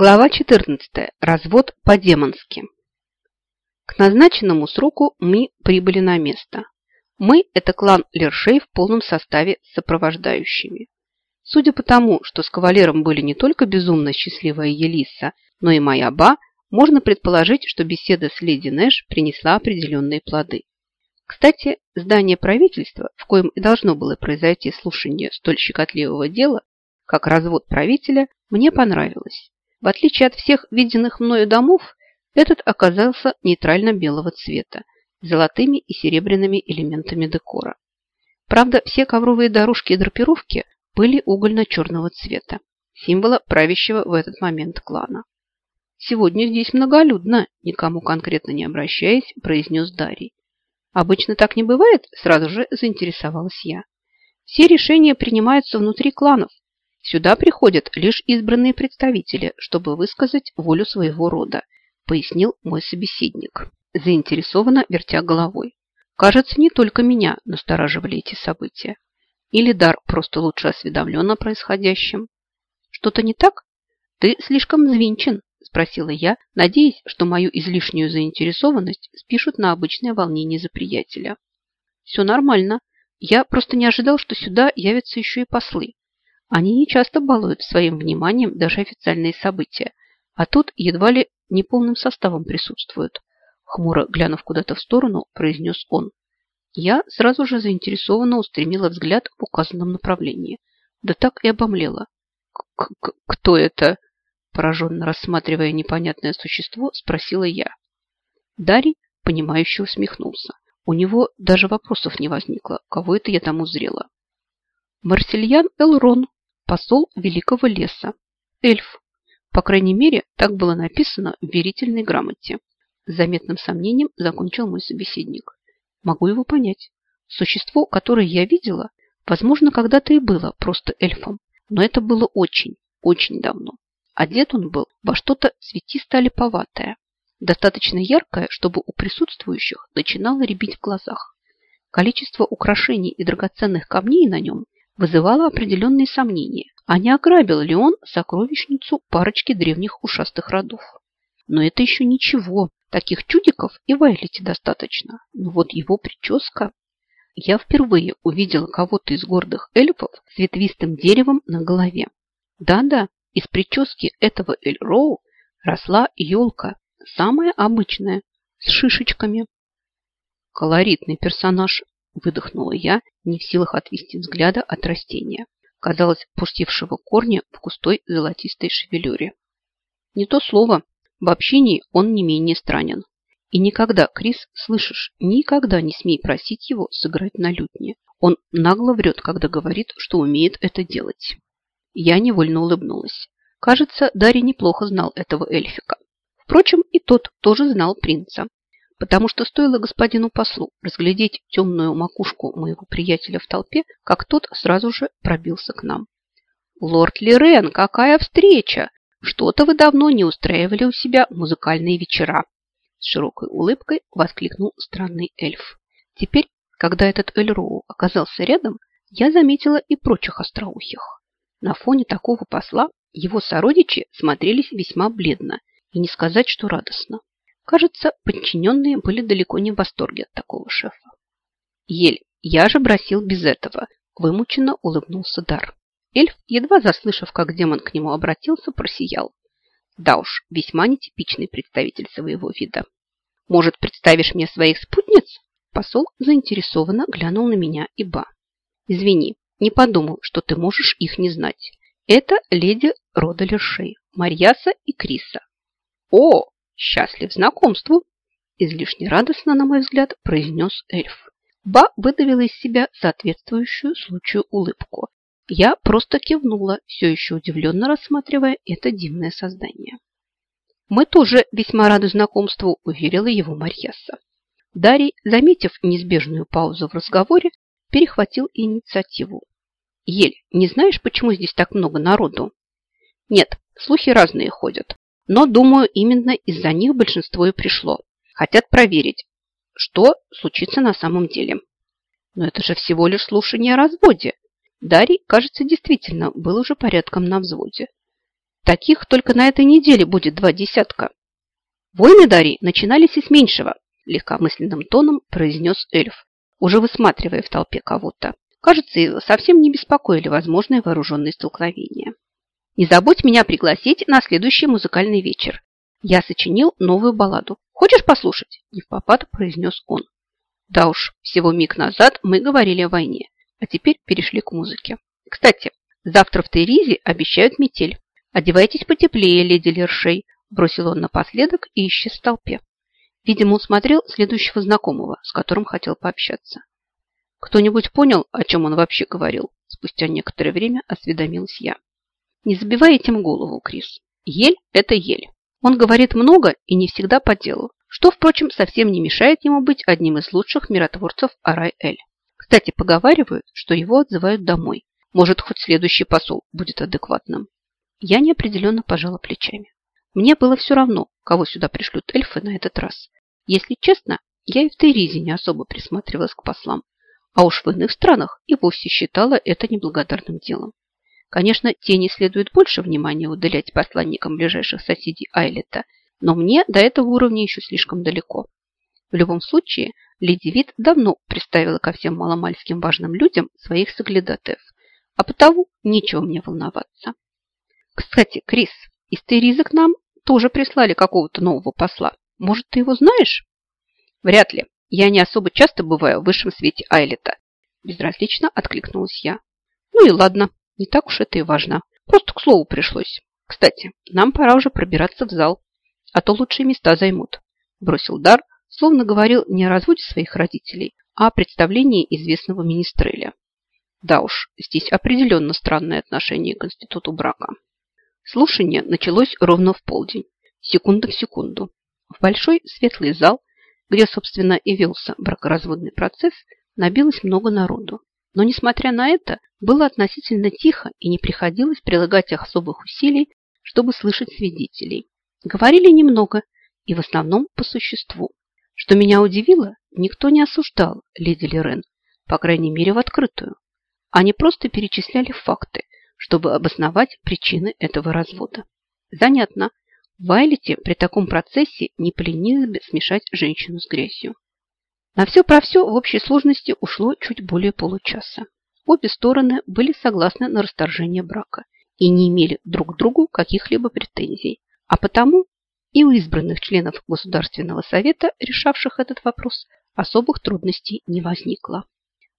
Глава 14. Развод по-демонски. К назначенному сроку мы прибыли на место. Мы – это клан Лершей в полном составе с сопровождающими. Судя по тому, что с кавалером были не только безумно счастливая Елиса, но и моя Ба, можно предположить, что беседа с леди Нэш принесла определенные плоды. Кстати, здание правительства, в коем и должно было произойти слушание столь щекотливого дела, как развод правителя, мне понравилось. В отличие от всех виденных мною домов, этот оказался нейтрально-белого цвета, с золотыми и серебряными элементами декора. Правда, все ковровые дорожки и драпировки были угольно-черного цвета, символа правящего в этот момент клана. «Сегодня здесь многолюдно», никому конкретно не обращаясь, произнес Дарий. «Обычно так не бывает?» Сразу же заинтересовалась я. «Все решения принимаются внутри кланов, Сюда приходят лишь избранные представители, чтобы высказать волю своего рода, пояснил мой собеседник, заинтересованно вертя головой. Кажется, не только меня настораживали эти события. Или Дар просто лучше осведомлен о происходящем. Что-то не так? Ты слишком взвинчен, спросила я, надеясь, что мою излишнюю заинтересованность спишут на обычное волнение за приятеля. Все нормально. Я просто не ожидал, что сюда явятся еще и послы. Они не часто балуют своим вниманием даже официальные события, а тут едва ли неполным составом присутствуют. Хмуро глянув куда-то в сторону, произнес он. Я сразу же заинтересованно устремила взгляд в указанном направлении. Да так и обомлела. К -к «Кто это?» Пораженно рассматривая непонятное существо, спросила я. Дарий, понимающе усмехнулся. У него даже вопросов не возникло, кого это я там узрела. Марсельян Элрон, посол Великого леса, эльф. По крайней мере, так было написано в верительной грамоте. С заметным сомнением закончил мой собеседник. Могу его понять. Существо, которое я видела, возможно, когда-то и было просто эльфом, но это было очень, очень давно. Одет он был во что-то цветисто-липоватое, достаточно яркое, чтобы у присутствующих начинало рябить в глазах. Количество украшений и драгоценных камней на нем вызывало определенные сомнения, а не ограбил ли он сокровищницу парочки древних ушастых родов. Но это еще ничего. Таких чудиков и в Айлете достаточно. Но вот его прическа... Я впервые увидела кого-то из гордых эльфов с ветвистым деревом на голове. Да-да, из прически этого Эльроу росла елка, самая обычная, с шишечками. Колоритный персонаж, выдохнула я, не в силах отвести взгляда от растения, казалось, пустившего корни в густой золотистой шевелюре. Не то слово, в общении он не менее странен. И никогда, Крис, слышишь, никогда не смей просить его сыграть на лютне. Он нагло врет, когда говорит, что умеет это делать. Я невольно улыбнулась. Кажется, Дарья неплохо знал этого эльфика. Впрочем, и тот тоже знал принца потому что стоило господину послу разглядеть темную макушку моего приятеля в толпе, как тот сразу же пробился к нам. «Лорд Лирен, какая встреча! Что-то вы давно не устраивали у себя музыкальные вечера!» С широкой улыбкой воскликнул странный эльф. Теперь, когда этот Эльроу оказался рядом, я заметила и прочих остроухих. На фоне такого посла его сородичи смотрелись весьма бледно и не сказать, что радостно. Кажется, подчиненные были далеко не в восторге от такого шефа. Ель, я же бросил без этого, вымученно улыбнулся Дар. Эльф, едва заслышав, как демон к нему обратился, просиял. Да уж, весьма нетипичный представитель своего вида. Может, представишь мне своих спутниц? Посол заинтересованно глянул на меня и ба. Извини, не подумал, что ты можешь их не знать. Это леди рода Лершей, Марьяса и Криса. О, «Счастлив знакомству!» Излишне радостно, на мой взгляд, произнес эльф. Ба выдавила из себя соответствующую случаю улыбку. Я просто кивнула, все еще удивленно рассматривая это дивное создание. «Мы тоже весьма рады знакомству», – уверила его Марьяса. Дарий, заметив неизбежную паузу в разговоре, перехватил инициативу. «Ель, не знаешь, почему здесь так много народу?» «Нет, слухи разные ходят. Но, думаю, именно из-за них большинство и пришло. Хотят проверить, что случится на самом деле. Но это же всего лишь слушание о разводе. Дарий, кажется, действительно был уже порядком на взводе. Таких только на этой неделе будет два десятка. Войны Дари начинались и с меньшего, легкомысленным тоном произнес эльф, уже высматривая в толпе кого-то. Кажется, его совсем не беспокоили возможные вооруженные столкновения. Не забудь меня пригласить на следующий музыкальный вечер. Я сочинил новую балладу. Хочешь послушать? Не в попад произнес он. Да уж, всего миг назад мы говорили о войне, а теперь перешли к музыке. Кстати, завтра в Теризе обещают метель. Одевайтесь потеплее, леди Лершей, бросил он напоследок и исчез в толпе. Видимо, он смотрел следующего знакомого, с которым хотел пообщаться. Кто-нибудь понял, о чем он вообще говорил? Спустя некоторое время осведомилась я. Не забивай этим голову, Крис. Ель – это ель. Он говорит много и не всегда по делу, что, впрочем, совсем не мешает ему быть одним из лучших миротворцев Арай-Эль. Кстати, поговаривают, что его отзывают домой. Может, хоть следующий посол будет адекватным. Я неопределенно пожала плечами. Мне было все равно, кого сюда пришлют эльфы на этот раз. Если честно, я и в Тейризе не особо присматривалась к послам, а уж в иных странах и вовсе считала это неблагодарным делом. Конечно, тени следует больше внимания уделять посланникам ближайших соседей Айлета, но мне до этого уровня еще слишком далеко. В любом случае, леди Вит давно приставила ко всем маломальским важным людям своих соглядатаев, а потому нечего мне волноваться. Кстати, Крис, из Териза к нам тоже прислали какого-то нового посла. Может, ты его знаешь? Вряд ли. Я не особо часто бываю в высшем свете Айлета. Безразлично откликнулась я. Ну и ладно, не так уж это и важно. Просто к слову пришлось. Кстати, нам пора уже пробираться в зал, а то лучшие места займут. Бросил дар, словно говорил не о разводе своих родителей, а о представлении известного министреля. Да уж, здесь определенно странное отношение к институту брака. Слушание началось ровно в полдень, секунда в секунду. В большой светлый зал, где, собственно, и велся бракоразводный процесс, набилось много народу. Но, несмотря на это, было относительно тихо и не приходилось прилагать особых усилий, чтобы слышать свидетелей. Говорили немного и в основном по существу. Что меня удивило, никто не осуждал леди Лерен, по крайней мере в открытую. Они просто перечисляли факты, чтобы обосновать причины этого развода. Занятно, в Айлете при таком процессе не поленились бы смешать женщину с грязью. На все про все в общей сложности ушло чуть более получаса. Обе стороны были согласны на расторжение брака и не имели друг к другу каких-либо претензий. А потому и у избранных членов Государственного совета, решавших этот вопрос, особых трудностей не возникло.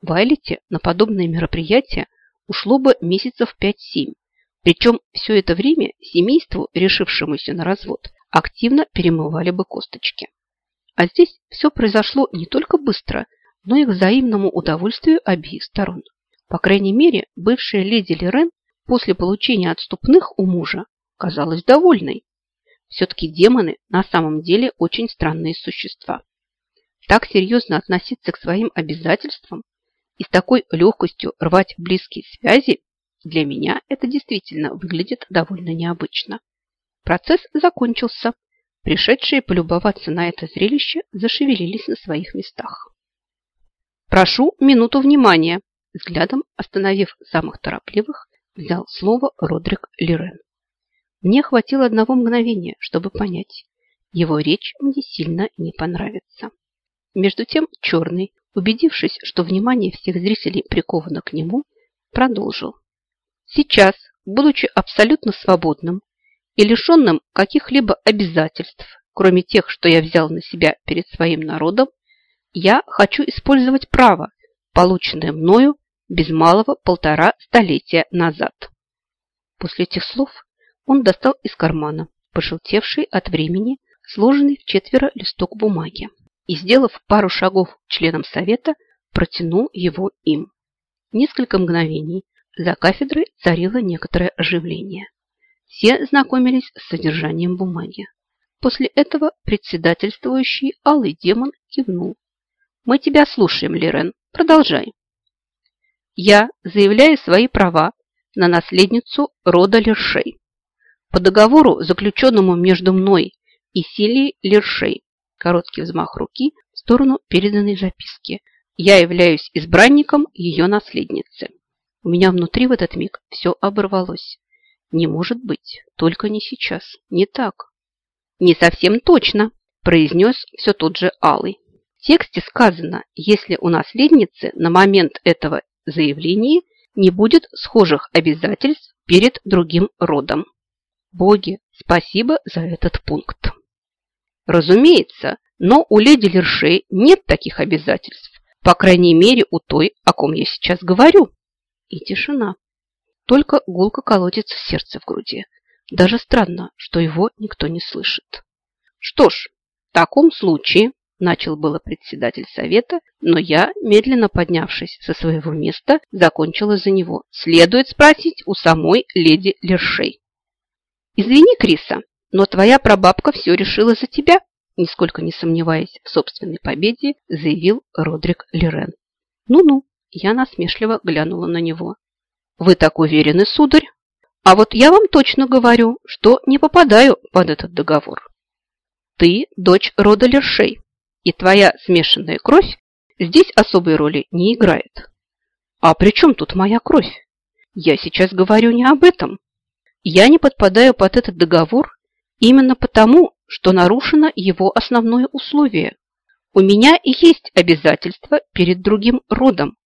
В Айлете на подобные мероприятия ушло бы месяцев 5-7. Причем все это время семейству, решившемуся на развод, активно перемывали бы косточки. А здесь все произошло не только быстро, но и к взаимному удовольствию обеих сторон. По крайней мере, бывшая леди Лерен после получения отступных у мужа казалась довольной. Все-таки демоны на самом деле очень странные существа. Так серьезно относиться к своим обязательствам и с такой легкостью рвать близкие связи, для меня это действительно выглядит довольно необычно. Процесс закончился, Пришедшие полюбоваться на это зрелище зашевелились на своих местах. «Прошу минуту внимания!» Взглядом остановив самых торопливых, взял слово Родрик Лирен. Мне хватило одного мгновения, чтобы понять. Его речь мне сильно не понравится. Между тем Черный, убедившись, что внимание всех зрителей приковано к нему, продолжил. Сейчас, будучи абсолютно свободным, и лишенным каких-либо обязательств, кроме тех, что я взял на себя перед своим народом, я хочу использовать право, полученное мною без малого полтора столетия назад. После этих слов он достал из кармана пожелтевший от времени сложенный в четверо листок бумаги и, сделав пару шагов членам совета, протянул его им. Несколько мгновений за кафедрой царило некоторое оживление. Все знакомились с содержанием бумаги. После этого председательствующий алый демон кивнул. «Мы тебя слушаем, Лерен. Продолжай». «Я заявляю свои права на наследницу рода Лершей. По договору, заключенному между мной и Силией Лершей, короткий взмах руки в сторону переданной записки, я являюсь избранником ее наследницы». У меня внутри в этот миг все оборвалось. Не может быть, только не сейчас, не так. Не совсем точно, произнес все тот же Алый. В тексте сказано, если у наследницы на момент этого заявления не будет схожих обязательств перед другим родом. Боги, спасибо за этот пункт. Разумеется, но у леди Лершей нет таких обязательств, по крайней мере у той, о ком я сейчас говорю. И тишина. Только гулко колотится сердце в груди. Даже странно, что его никто не слышит. Что ж, в таком случае, начал было председатель совета, но я, медленно поднявшись со своего места, закончила за него. Следует спросить у самой леди Лершей. Извини, Криса, но твоя прабабка все решила за тебя, нисколько не сомневаясь в собственной победе, заявил Родрик Лерен. Ну-ну, я насмешливо глянула на него. Вы так уверены, сударь? А вот я вам точно говорю, что не попадаю под этот договор. Ты дочь рода Лершей, и твоя смешанная кровь здесь особой роли не играет. А при чем тут моя кровь? Я сейчас говорю не об этом. Я не подпадаю под этот договор именно потому, что нарушено его основное условие. У меня есть обязательства перед другим родом,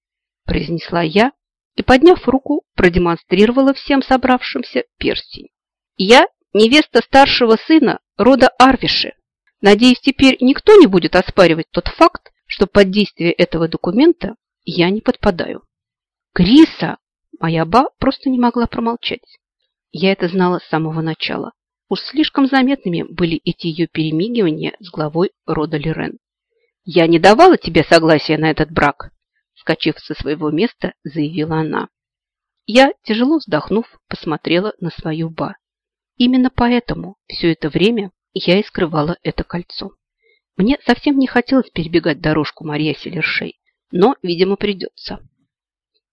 произнесла я и, подняв руку, продемонстрировала всем собравшимся перстень. Я невеста старшего сына рода Арвиши. Надеюсь, теперь никто не будет оспаривать тот факт, что под действие этого документа я не подпадаю. Криса! Моя ба просто не могла промолчать. Я это знала с самого начала. Уж слишком заметными были эти ее перемигивания с главой рода Лирен. «Я не давала тебе согласия на этот брак!» Вскочив со своего места, заявила она. Я, тяжело вздохнув, посмотрела на свою ба. Именно поэтому все это время я и скрывала это кольцо. Мне совсем не хотелось перебегать дорожку Мария Селершей, но, видимо, придется.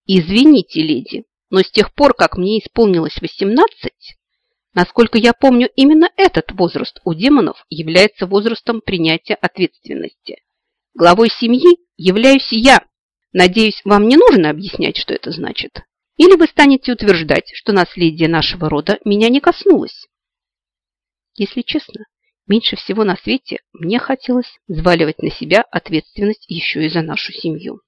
«Извините, леди, но с тех пор, как мне исполнилось 18, насколько я помню, именно этот возраст у демонов является возрастом принятия ответственности. Главой семьи являюсь я. Надеюсь, вам не нужно объяснять, что это значит. Или вы станете утверждать, что наследие нашего рода меня не коснулось? Если честно, меньше всего на свете мне хотелось взваливать на себя ответственность еще и за нашу семью.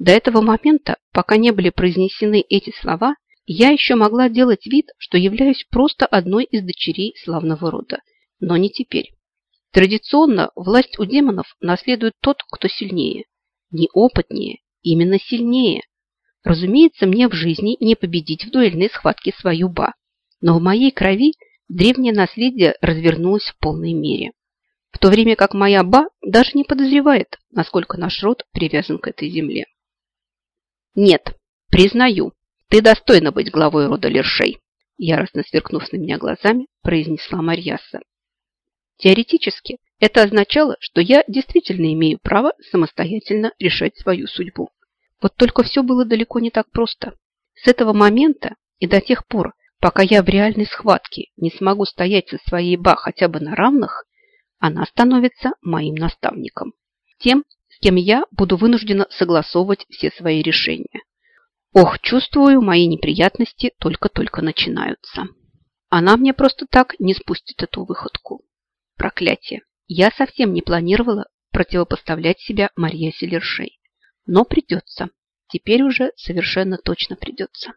До этого момента, пока не были произнесены эти слова, я еще могла делать вид, что являюсь просто одной из дочерей славного рода. Но не теперь. Традиционно власть у демонов наследует тот, кто сильнее. Не опытнее, именно сильнее. Разумеется, мне в жизни не победить в дуэльной схватке свою ба. Но в моей крови древнее наследие развернулось в полной мере. В то время как моя ба даже не подозревает, насколько наш род привязан к этой земле. Нет, признаю, ты достойна быть главой рода Лершей, яростно сверкнув на меня глазами, произнесла Марьяса. Теоретически, это означало, что я действительно имею право самостоятельно решать свою судьбу. Вот только все было далеко не так просто. С этого момента и до тех пор, пока я в реальной схватке не смогу стоять со своей ба хотя бы на равных, она становится моим наставником. Тем, кем я буду вынуждена согласовывать все свои решения. Ох, чувствую, мои неприятности только-только начинаются. Она мне просто так не спустит эту выходку. Проклятие. Я совсем не планировала противопоставлять себя Марье Селершей. Но придется. Теперь уже совершенно точно придется.